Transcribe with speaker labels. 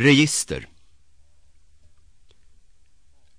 Speaker 1: register.